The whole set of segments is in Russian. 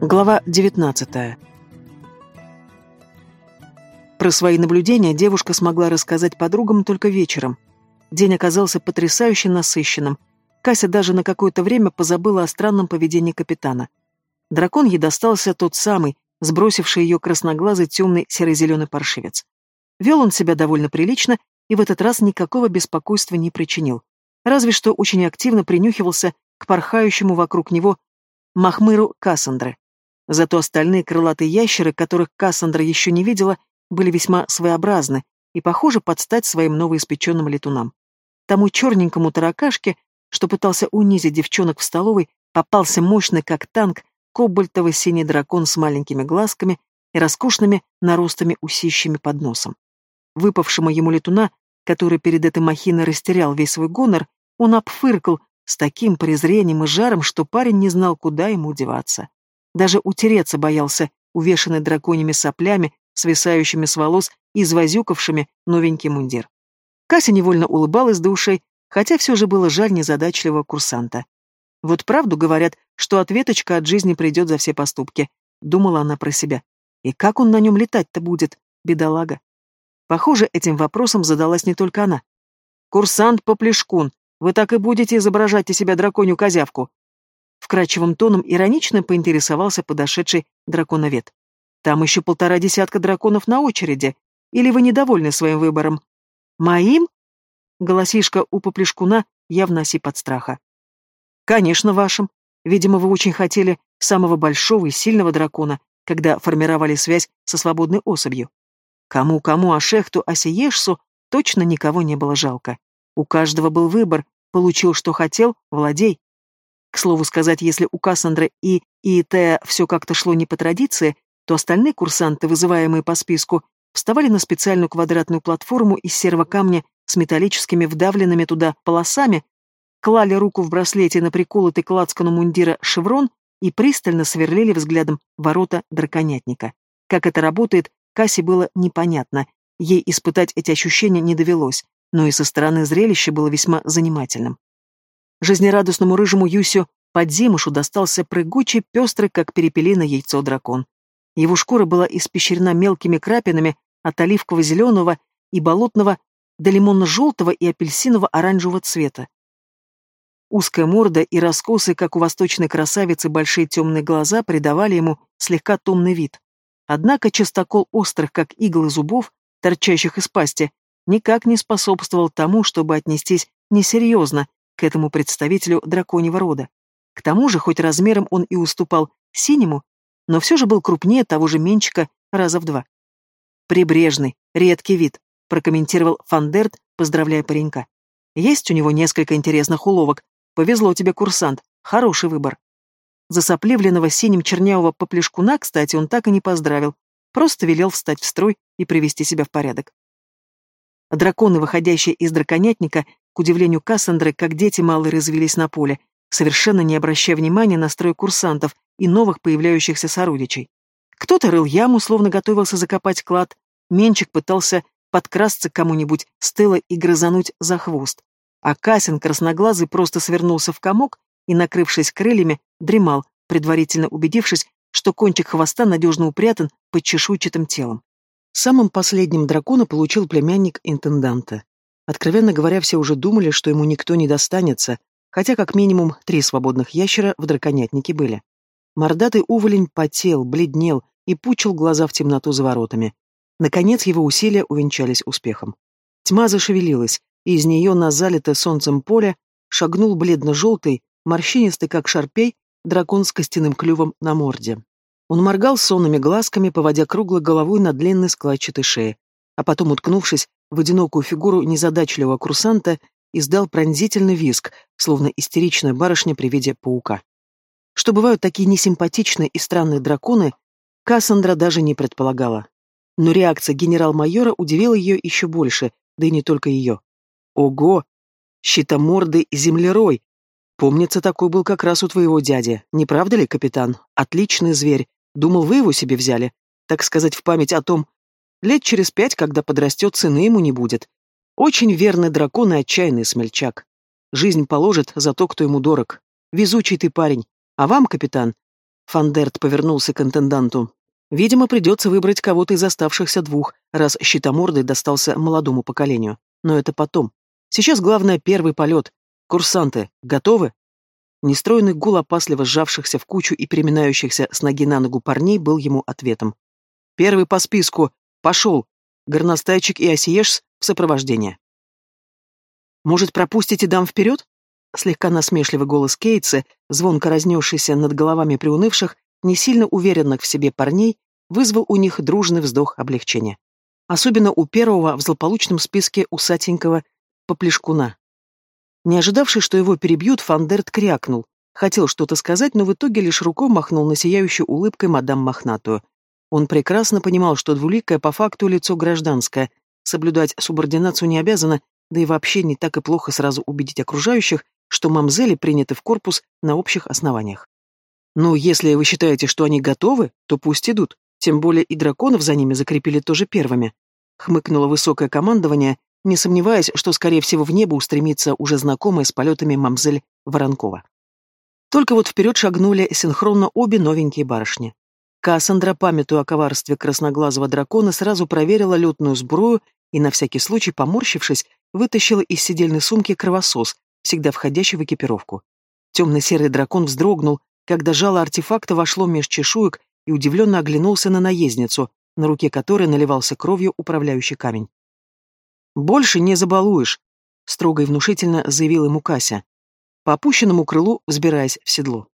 Глава 19. Про свои наблюдения девушка смогла рассказать подругам только вечером. День оказался потрясающе насыщенным. Кася даже на какое-то время позабыла о странном поведении капитана. Дракон ей достался тот самый, сбросивший ее красноглазый темный серо-зеленый паршивец. Вел он себя довольно прилично и в этот раз никакого беспокойства не причинил. Разве что очень активно принюхивался к порхающему вокруг него Махмыру Кассандры. Зато остальные крылатые ящеры, которых Кассандра еще не видела, были весьма своеобразны и, похоже, под стать своим новоиспеченным летунам. Тому черненькому таракашке, что пытался унизить девчонок в столовой, попался мощный, как танк, кобальтовый синий дракон с маленькими глазками и роскошными наростами усищами под носом. Выпавшему ему летуна, который перед этой махиной растерял весь свой гонор, он обфыркал с таким презрением и жаром, что парень не знал, куда ему деваться. Даже утереться боялся, увешанный драконьими соплями, свисающими с волос и извозюкавшими новенький мундир. Кася невольно улыбалась до ушей, хотя все же было жаль незадачливого курсанта. Вот правду говорят, что ответочка от жизни придет за все поступки, думала она про себя. И как он на нем летать-то будет, бедолага? Похоже, этим вопросом задалась не только она. «Курсант Поплешкун, вы так и будете изображать из себя драконью козявку?» Вкрадчивым тоном иронично поинтересовался подошедший драконовед. «Там еще полтора десятка драконов на очереди. Или вы недовольны своим выбором?» «Моим?» Голосишка у поплешкуна явно осип от страха. «Конечно, вашим. Видимо, вы очень хотели самого большого и сильного дракона, когда формировали связь со свободной особью. Кому-кому, а шехту Асиешсу точно никого не было жалко. У каждого был выбор, получил, что хотел, владей. К слову сказать, если у Кассандры и ИИТ все как-то шло не по традиции, то остальные курсанты, вызываемые по списку, вставали на специальную квадратную платформу из серого камня с металлическими вдавленными туда полосами, клали руку в браслете на приколотый к лацкану мундира шеврон и пристально сверлили взглядом ворота драконятника. Как это работает, Кассе было непонятно, ей испытать эти ощущения не довелось, но и со стороны зрелища было весьма занимательным. Жизнерадостному рыжему Юсю подзимушу достался прыгучий, пестрый, как перепелино яйцо дракон. Его шкура была испещрена мелкими крапинами от оливково-зеленого и болотного до лимонно-желтого и апельсиново-оранжевого цвета. Узкая морда и раскосы, как у восточной красавицы, большие темные глаза придавали ему слегка томный вид. Однако частокол острых, как иглы зубов, торчащих из пасти, никак не способствовал тому, чтобы отнестись несерьезно к этому представителю драконьего рода. К тому же, хоть размером он и уступал синему, но все же был крупнее того же менчика раза в два. «Прибрежный, редкий вид», — прокомментировал Фандерт, поздравляя паренька. «Есть у него несколько интересных уловок. Повезло тебе, курсант. Хороший выбор». Засопливленного синим чернявого поплешкуна, кстати, он так и не поздравил, просто велел встать в строй и привести себя в порядок. Драконы, выходящие из драконятника, к удивлению Кассандры, как дети малые развелись на поле, совершенно не обращая внимания на строй курсантов и новых появляющихся сородичей. Кто-то рыл яму, словно готовился закопать клад, Менчик пытался подкрасться к кому-нибудь с тыла и грызануть за хвост. А Касин, красноглазый, просто свернулся в комок и, накрывшись крыльями, дремал, предварительно убедившись, что кончик хвоста надежно упрятан под чешуйчатым телом. Самым последним дракона получил племянник интенданта. Откровенно говоря, все уже думали, что ему никто не достанется, хотя как минимум три свободных ящера в драконятнике были. Мордатый уволень потел, бледнел и пучил глаза в темноту за воротами. Наконец его усилия увенчались успехом. Тьма зашевелилась, и из нее на залитое солнцем поле шагнул бледно-желтый, морщинистый, как шарпей, дракон с костяным клювом на морде. Он моргал сонными глазками, поводя круглой головой на длинной складчатой шее, а потом, уткнувшись в одинокую фигуру незадачливого курсанта издал пронзительный визг, словно истеричная барышня при виде паука. Что бывают такие несимпатичные и странные драконы, Кассандра даже не предполагала. Но реакция генерал-майора удивила ее еще больше, да и не только ее. Ого! Щитомордый землерой! Помнится, такой был как раз у твоего дяди, не правда ли, капитан? Отличный зверь. Думал, вы его себе взяли. Так сказать, в память о том, Лет через пять, когда подрастет, цены ему не будет. Очень верный дракон и отчаянный смельчак. Жизнь положит за то, кто ему дорог. Везучий ты парень. А вам, капитан, Фандерт повернулся к интенданту. Видимо, придется выбрать кого-то из оставшихся двух, раз щитомордый достался молодому поколению. Но это потом. Сейчас главное первый полет. Курсанты, готовы? Нестроенный гул опасливо сжавшихся в кучу и переминающихся с ноги на ногу парней был ему ответом. «Первый по списку! Пошел! Горностайчик и Осиешс в сопровождение!» «Может, пропустите дам вперед?» Слегка насмешливый голос Кейтса, звонко разнесшийся над головами приунывших, не сильно уверенных в себе парней, вызвал у них дружный вздох облегчения. Особенно у первого в злополучном списке усатенького поплешкуна. Не ожидавший, что его перебьют, Фандерт крякнул. Хотел что-то сказать, но в итоге лишь рукой махнул на сияющую улыбкой мадам Мохнатую. Он прекрасно понимал, что двуликое по факту лицо гражданское, соблюдать субординацию не обязано, да и вообще не так и плохо сразу убедить окружающих, что мамзели приняты в корпус на общих основаниях. Ну, если вы считаете, что они готовы, то пусть идут, тем более и драконов за ними закрепили тоже первыми. Хмыкнуло высокое командование, не сомневаясь, что, скорее всего, в небо устремится уже знакомая с полетами мамзель Воронкова. Только вот вперед шагнули синхронно обе новенькие барышни. Кассандра, памятуя о коварстве красноглазого дракона, сразу проверила летную сбрую и, на всякий случай, поморщившись, вытащила из сидельной сумки кровосос, всегда входящий в экипировку. Темно-серый дракон вздрогнул, когда жало артефакта вошло меж чешуек и удивленно оглянулся на наездницу, на руке которой наливался кровью управляющий камень. «Больше не забалуешь», — строго и внушительно заявил ему Кася, по опущенному крылу взбираясь в седло.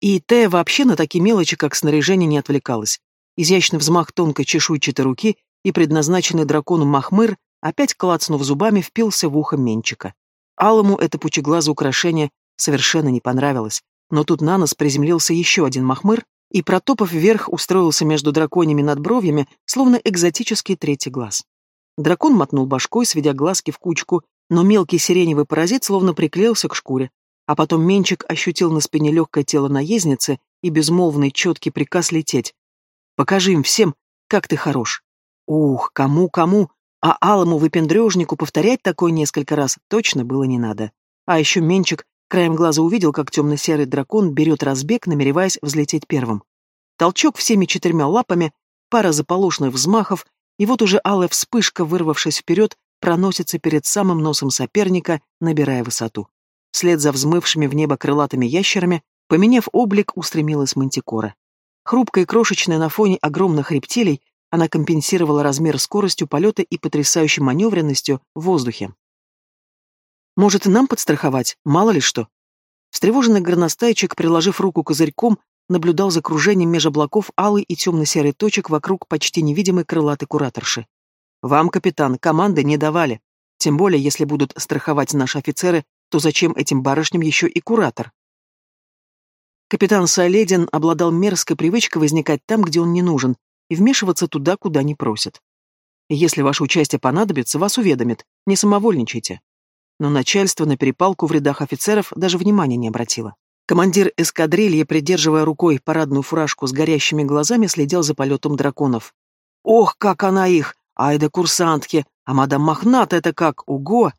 И Тея вообще на такие мелочи, как снаряжение, не отвлекалась. Изящный взмах тонкой чешуйчатой руки и предназначенный дракону махмыр, опять клацнув зубами, впился в ухо Менчика. Алому это пучеглазое украшение совершенно не понравилось, но тут на нос приземлился еще один махмыр и, протопав вверх, устроился между драконьими надбровьями, словно экзотический третий глаз. Дракон мотнул башкой, сведя глазки в кучку, но мелкий сиреневый паразит словно приклеился к шкуре. А потом Менчик ощутил на спине легкое тело наездницы и безмолвный четкий приказ лететь. «Покажи им всем, как ты хорош». Ух, кому-кому, а алому выпендрежнику повторять такое несколько раз точно было не надо. А еще Менчик краем глаза увидел, как темно-серый дракон берет разбег, намереваясь взлететь первым. Толчок всеми четырьмя лапами, пара заполошных взмахов, и вот уже алая вспышка, вырвавшись вперед, проносится перед самым носом соперника, набирая высоту. Вслед за взмывшими в небо крылатыми ящерами, поменяв облик, устремилась мантикора. Хрупкая и крошечная на фоне огромных рептилий, она компенсировала размер скоростью полета и потрясающей маневренностью в воздухе. «Может, и нам подстраховать? Мало ли что?» Встревоженный горностайчик, приложив руку козырьком, наблюдал за кружением меж облаков алый и темно-серый точек вокруг почти невидимой крылатой кураторши. «Вам, капитан, команды не давали. Тем более, если будут страховать наши офицеры, то зачем этим барышням еще и куратор?» Капитан Саледин обладал мерзкой привычкой возникать там, где он не нужен, и вмешиваться туда, куда не просят. Если ваше участие понадобится, вас уведомят, не самовольничайте. Но начальство на перепалку в рядах офицеров даже внимания не обратило. Командир эскадрильи, придерживая рукой парадную фуражку с горящими глазами, следил за полетом драконов. «Ох, как она их! Ай да курсантки! А мадам Мохнат это как! Уго!»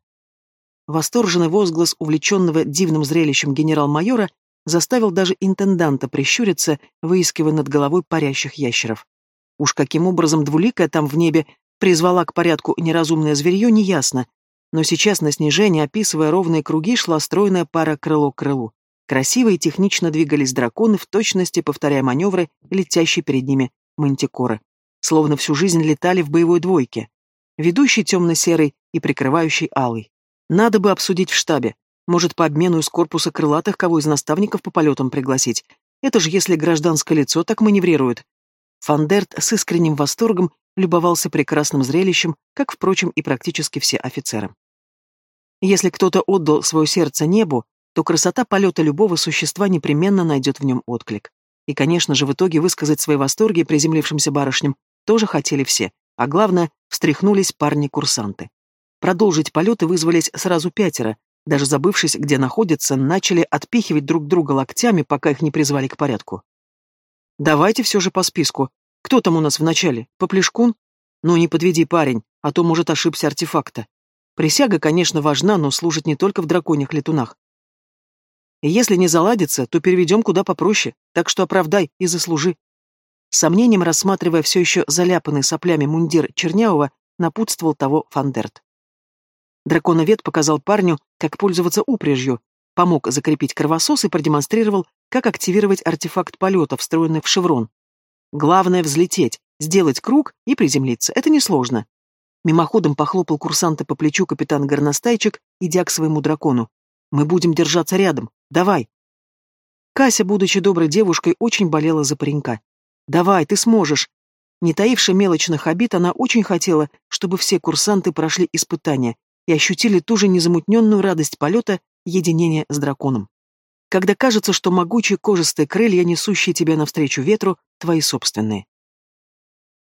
Восторженный возглас увлеченного дивным зрелищем генерал-майора заставил даже интенданта прищуриться, выискивая над головой парящих ящеров. Уж каким образом двуликая там в небе призвала к порядку неразумное зверье, неясно, но сейчас на снижение, описывая ровные круги, шла стройная пара крыло к крылу. Красиво и технично двигались драконы, в точности повторяя маневры, летящие перед ними мантикоры. Словно всю жизнь летали в боевой двойке. Ведущий темно-серый и прикрывающий алый. Надо бы обсудить в штабе. Может, по обмену из корпуса крылатых кого из наставников по полетам пригласить. Это же если гражданское лицо так маневрирует. Фандерт с искренним восторгом любовался прекрасным зрелищем, как, впрочем, и практически все офицеры. Если кто-то отдал свое сердце небу, то красота полета любого существа непременно найдет в нем отклик. И, конечно же, в итоге высказать свои восторги приземлившимся барышням тоже хотели все, а главное, встряхнулись парни-курсанты. Продолжить полеты вызвались сразу пятеро, даже забывшись, где находятся, начали отпихивать друг друга локтями, пока их не призвали к порядку. «Давайте все же по списку. Кто там у нас в начале? Поплешкун? Ну не подведи, парень, а то, может, ошибся артефакта. Присяга, конечно, важна, но служит не только в драконьих летунах. Если не заладится, то переведем куда попроще, так что оправдай и заслужи. Сомнением рассматривая все еще заляпанный соплями мундир Чернявого, напутствовал того Фандерт. Драконовед показал парню, как пользоваться упряжью, помог закрепить кровосос и продемонстрировал, как активировать артефакт полета, встроенный в шеврон. Главное — взлететь, сделать круг и приземлиться. Это несложно. Мимоходом похлопал курсанта по плечу капитан Горностайчик, идя к своему дракону. «Мы будем держаться рядом. Давай!» Кася, будучи доброй девушкой, очень болела за паренька. «Давай, ты сможешь!» Не таивши мелочных обид, она очень хотела, чтобы все курсанты прошли испытания и ощутили ту же незамутненную радость полета, единения с драконом. Когда кажется, что могучие кожистые крылья, несущие тебя навстречу ветру, твои собственные.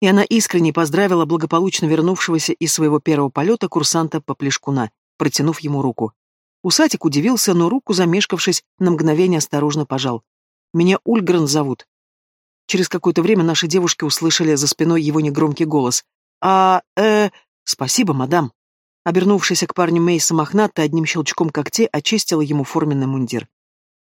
И она искренне поздравила благополучно вернувшегося из своего первого полета курсанта Поплешкуна, протянув ему руку. Усатик удивился, но руку, замешкавшись, на мгновение осторожно пожал. «Меня Ульгрен зовут». Через какое-то время наши девушки услышали за спиной его негромкий голос. «А, э, спасибо, мадам». Обернувшись к парню Мейса Мохната одним щелчком когтей очистила ему форменный мундир.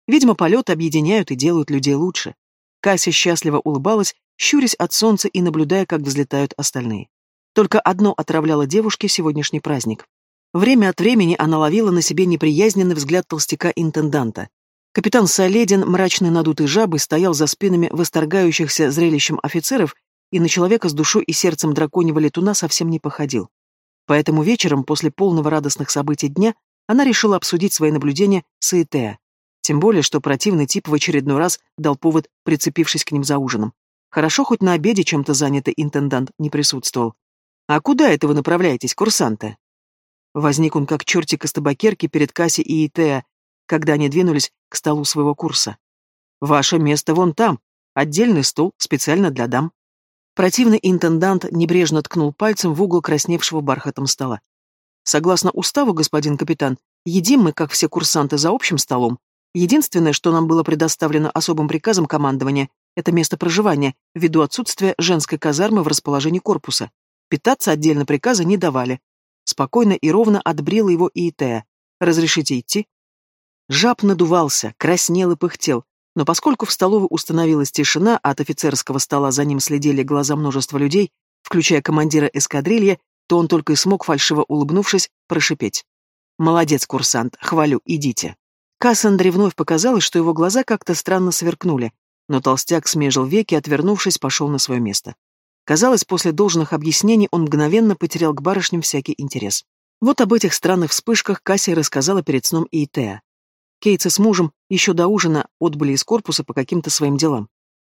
Видимо, полеты объединяют и делают людей лучше. Кася счастливо улыбалась, щурясь от солнца и наблюдая, как взлетают остальные. Только одно отравляло девушке сегодняшний праздник. Время от времени она ловила на себе неприязненный взгляд толстяка-интенданта. Капитан Соледин, мрачный надутый жабой, стоял за спинами восторгающихся зрелищем офицеров и на человека с душой и сердцем драконьего летуна совсем не походил. Поэтому вечером, после полного радостных событий дня, она решила обсудить свои наблюдения с Этеа. Тем более, что противный тип в очередной раз дал повод, прицепившись к ним за ужином. Хорошо, хоть на обеде чем-то занятый интендант не присутствовал. «А куда это вы направляетесь, курсанты?» Возник он как чертик из табакерки перед Касси и Итеа, когда они двинулись к столу своего курса. «Ваше место вон там. Отдельный стол, специально для дам». Противный интендант небрежно ткнул пальцем в угол красневшего бархатом стола. «Согласно уставу, господин капитан, едим мы, как все курсанты, за общим столом. Единственное, что нам было предоставлено особым приказом командования, это место проживания, ввиду отсутствия женской казармы в расположении корпуса. Питаться отдельно приказа не давали. Спокойно и ровно отбрила его и Итея. «Разрешите идти?» Жаб надувался, краснел и пыхтел, но поскольку в столовой установилась тишина, а от офицерского стола за ним следили глаза множества людей, включая командира эскадрильи, то он только и смог, фальшиво улыбнувшись, прошипеть. «Молодец, курсант, хвалю, идите». Кассандре вновь показалось, что его глаза как-то странно сверкнули, но толстяк смежил веки, отвернувшись, пошел на свое место. Казалось, после должных объяснений он мгновенно потерял к барышням всякий интерес. Вот об этих странных вспышках Кассия рассказала перед сном и Итеа. Кейтса с мужем еще до ужина отбыли из корпуса по каким-то своим делам.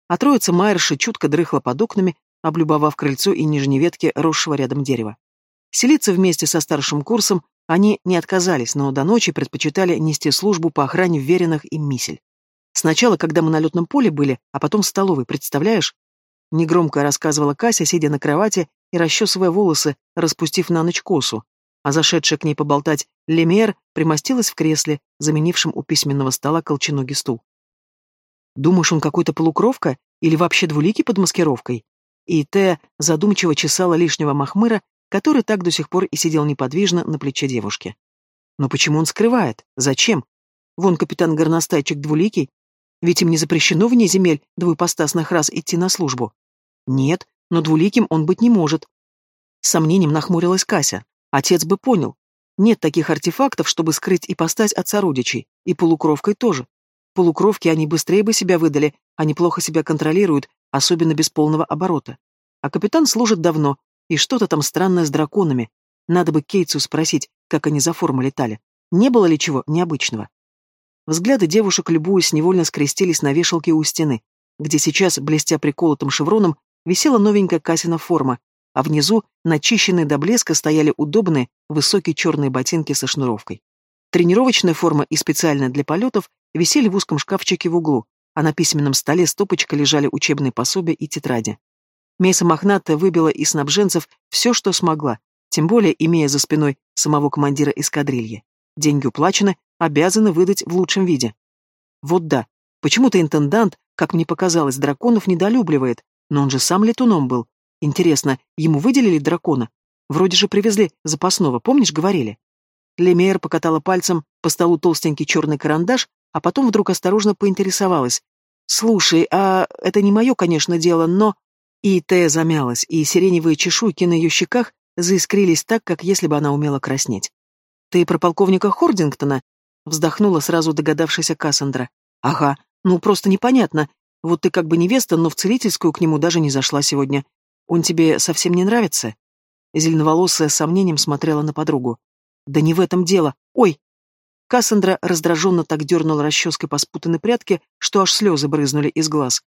А троица Майерши чутко дрыхла под окнами, облюбовав крыльцо и нижние ветки росшего рядом дерева. Селиться вместе со старшим курсом они не отказались, но до ночи предпочитали нести службу по охране вверенных им мисель. Сначала, когда мы на летном поле были, а потом в столовой, представляешь? Негромко рассказывала Кася, сидя на кровати и расчесывая волосы, распустив на ночь косу, а зашедшая к ней поболтать Лемер примостилась в кресле, заменившем у письменного стола колченогий стул. «Думаешь, он какой-то полукровка или вообще двуликий под маскировкой?» И Т задумчиво чесала лишнего махмыра, который так до сих пор и сидел неподвижно на плече девушки. «Но почему он скрывает? Зачем? Вон капитан Горностайчик двуликий. Ведь им не запрещено вне земель двуепостасных раз идти на службу». «Нет, но двуликим он быть не может». С сомнением нахмурилась Кася. Отец бы понял. Нет таких артефактов, чтобы скрыть и постать от сородичей, и полукровкой тоже. Полукровки они быстрее бы себя выдали, они плохо себя контролируют, особенно без полного оборота. А капитан служит давно, и что-то там странное с драконами. Надо бы Кейтсу спросить, как они за форму летали. Не было ли чего необычного? Взгляды девушек, любуясь, невольно скрестились на вешалке у стены, где сейчас, блестя приколотым шевроном, висела новенькая Касина форма, а внизу, начищенные до блеска, стояли удобные, высокие черные ботинки со шнуровкой. Тренировочная форма и специальная для полетов висели в узком шкафчике в углу, а на письменном столе стопочкой лежали учебные пособия и тетради. Мейса Мохната выбила из снабженцев все, что смогла, тем более имея за спиной самого командира эскадрильи. Деньги уплачены, обязаны выдать в лучшем виде. Вот да, почему-то интендант, как мне показалось, драконов недолюбливает, но он же сам летуном был, Интересно, ему выделили дракона? Вроде же привезли запасного, помнишь, говорили? Лемейер покатала пальцем по столу толстенький черный карандаш, а потом вдруг осторожно поинтересовалась. «Слушай, а это не мое, конечно, дело, но...» И Тея замялась, и сиреневые чешуйки на ее щеках заискрились так, как если бы она умела краснеть. «Ты про полковника Хордингтона?» — вздохнула сразу догадавшаяся Кассандра. «Ага, ну просто непонятно. Вот ты как бы невеста, но в целительскую к нему даже не зашла сегодня. Он тебе совсем не нравится?» Зеленоволосая с сомнением смотрела на подругу. «Да не в этом дело. Ой!» Кассандра раздраженно так дернула расческой по спутанной прядке, что аж слезы брызнули из глаз.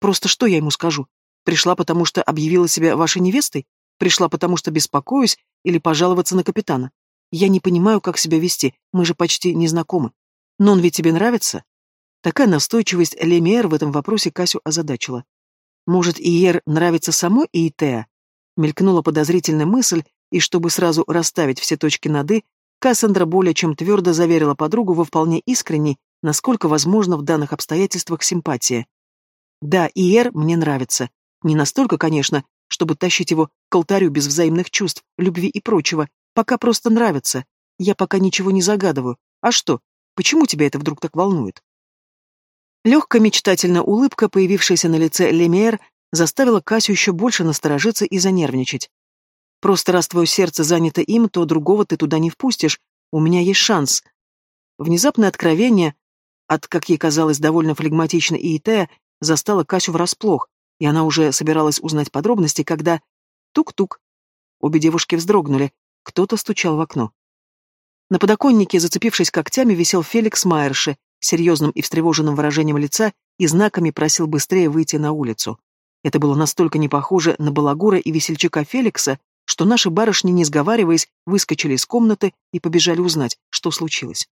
«Просто что я ему скажу? Пришла, потому что объявила себя вашей невестой? Пришла, потому что беспокоюсь? Или пожаловаться на капитана? Я не понимаю, как себя вести, мы же почти не знакомы. Но он ведь тебе нравится?» Такая настойчивость Лемиэр в этом вопросе Касю озадачила. «Может, Иер нравится самой Иетеа?» Мелькнула подозрительная мысль, и чтобы сразу расставить все точки над «и», Кассандра более чем твердо заверила подругу во вполне искренней, насколько возможно в данных обстоятельствах симпатии. «Да, Иер мне нравится. Не настолько, конечно, чтобы тащить его к алтарю без взаимных чувств, любви и прочего. Пока просто нравится. Я пока ничего не загадываю. А что? Почему тебя это вдруг так волнует?» Легкая мечтательная улыбка, появившаяся на лице Лемиэр, заставила Касю еще больше насторожиться и занервничать. «Просто раз твое сердце занято им, то другого ты туда не впустишь. У меня есть шанс». Внезапное откровение, от, как ей казалось, довольно флегматичной Иетея, застало Касю врасплох, и она уже собиралась узнать подробности, когда... Тук-тук. Обе девушки вздрогнули. Кто-то стучал в окно. На подоконнике, зацепившись когтями, висел Феликс Майерши, серьезным и встревоженным выражением лица и знаками просил быстрее выйти на улицу. Это было настолько не похоже на балагура и весельчака Феликса, что наши барышни, не сговариваясь, выскочили из комнаты и побежали узнать, что случилось.